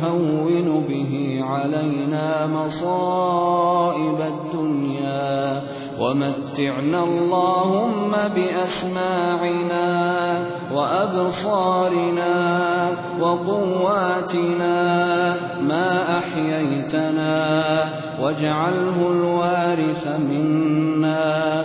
تهون به علينا مصائب الدنيا. ومتعنا اللهم بأسماعنا وأبصارنا وقواتنا ما أحييتنا واجعله الوارث منا.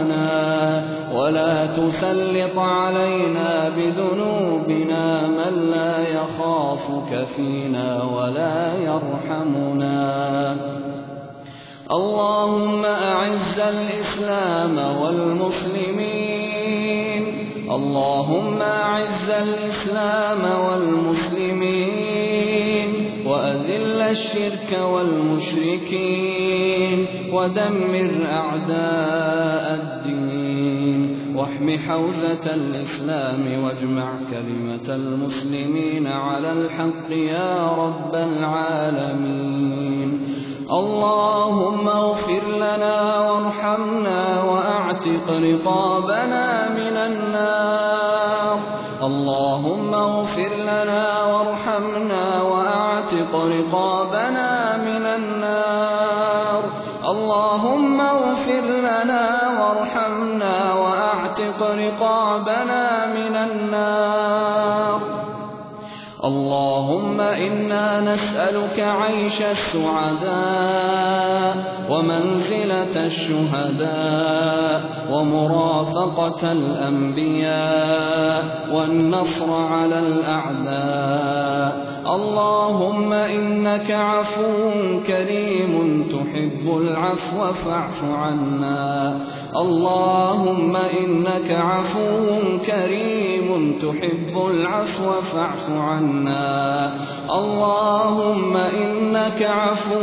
ولا تسلط علينا بذنوبنا من لا يخافك فينا ولا يرحمنا. اللهم أعز الإسلام والمسلمين. اللهم أعز الإسلام والمسلمين. وأذل الشرك والمشركين. ودمر أعداء الدين. واحم حوزة الإسلام واجمع كلمة المسلمين على الحق يا رب العالمين. اللهم اغفر لنا وارحمنا وأعتق رقابنا من النار. اللهم اغفر لنا وارحمنا وأعتق رقابنا من النار. اللهم اغفر لنا وارحمنا واعتق رقابنا من النار. اللهم إنا نسألك عيش السعداء ومنزلة الشهداء ومرافقة الأنبياء والنصر على الأعداء. اللهم إنك عفو كريم تحب العفو فاعف عنا. اللهم إنك عفو كريم تحب العفو فاعف عنا. اللهم إنك عفو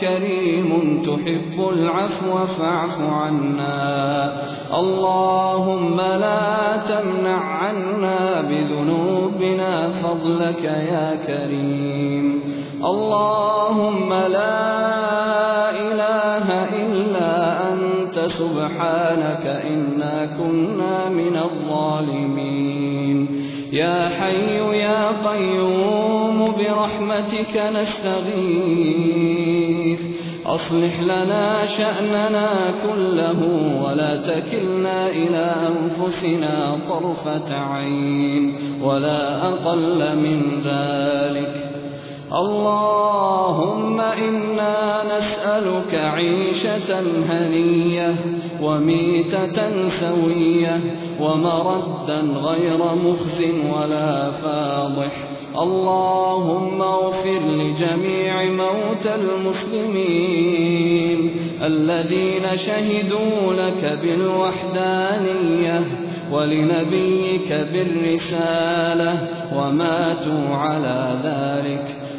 كريم تحب العفو فاعف عنا. اللهم لا تمنع عنا بذنوبنا فضلك يا كريم. اللهم لا سبحانك إنا كنا من الظالمين. يا حي يا قيوم برحمتك نستغيث. أصلح لنا شأننا كله ولا تكلنا إلى أنفسنا طرفة عين ولا أقل من ذلك. اللهم إنا نسألك عيشة هنية وميتة سوية ومردا غير مخز ولا فاضح. اللهم اغفر لجميع موتى المسلمين الذين شهدوا لك بالوحدانية ولنبيك بالرسالة وماتوا على ذلك.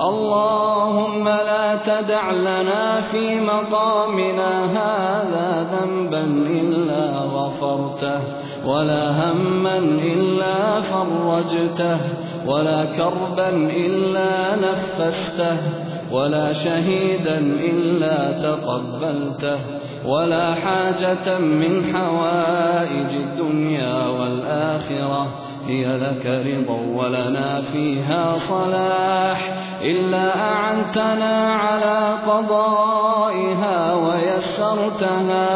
اللهم لا تدع لنا في مقامنا هذا ذنبا إلا غفرته ولا هما إلا فرجته ولا كربا إلا نفسته ولا شهيدا إلا تقبلته ولا حاجة من حوائج الدنيا والآخرة. هي لك رضا ولنا فيها صلاح. إلا أعنتنا على قضائها ويسرتها.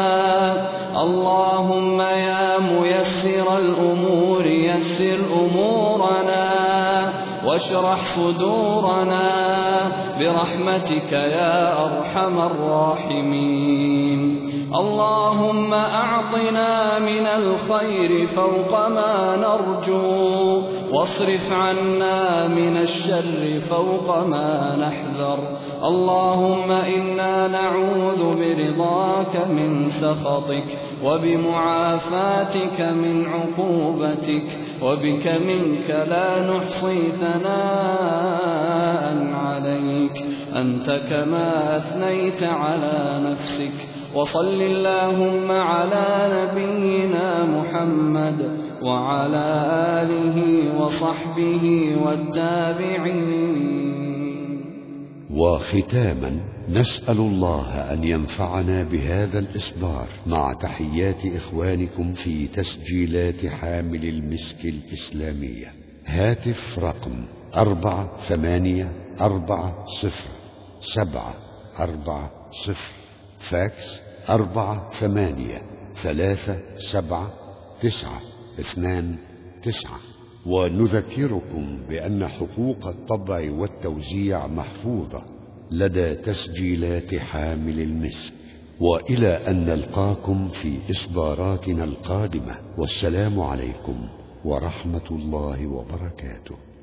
اللهم يا ميسر الأمور يسر أمورنا واشرح صدورنا برحمتك يا أرحم الراحمين. اللهم أعطنا من الخير فوق ما نرجو واصرف عنا من الشر فوق ما نحذر. اللهم إنا نعوذ برضاك من سخطك وبمعافاتك من عقوبتك. وبك منك لا نحصي ثناء عليك. أنت كما أثنيت على نفسك. وصل اللهم على نبينا محمد وعلى آله وصحبه والتابعين. وختاما نسأل الله أن ينفعنا بهذا الإصدار مع تحيات إخوانكم في تسجيلات حامل المسك الإسلامية. هاتف رقم أربعة ثمانية أربعة صفر سبعة أربعة صفر فاكس أربعة ثمانية ثلاثة سبعة تسعة اثنان تسعة. ونذكركم بأن حقوق الطبع والتوزيع محفوظة. لدى تسجيلات حامل المسك. وإلى أن نلقاكم في إصداراتنا القادمة. والسلام عليكم ورحمة الله وبركاته.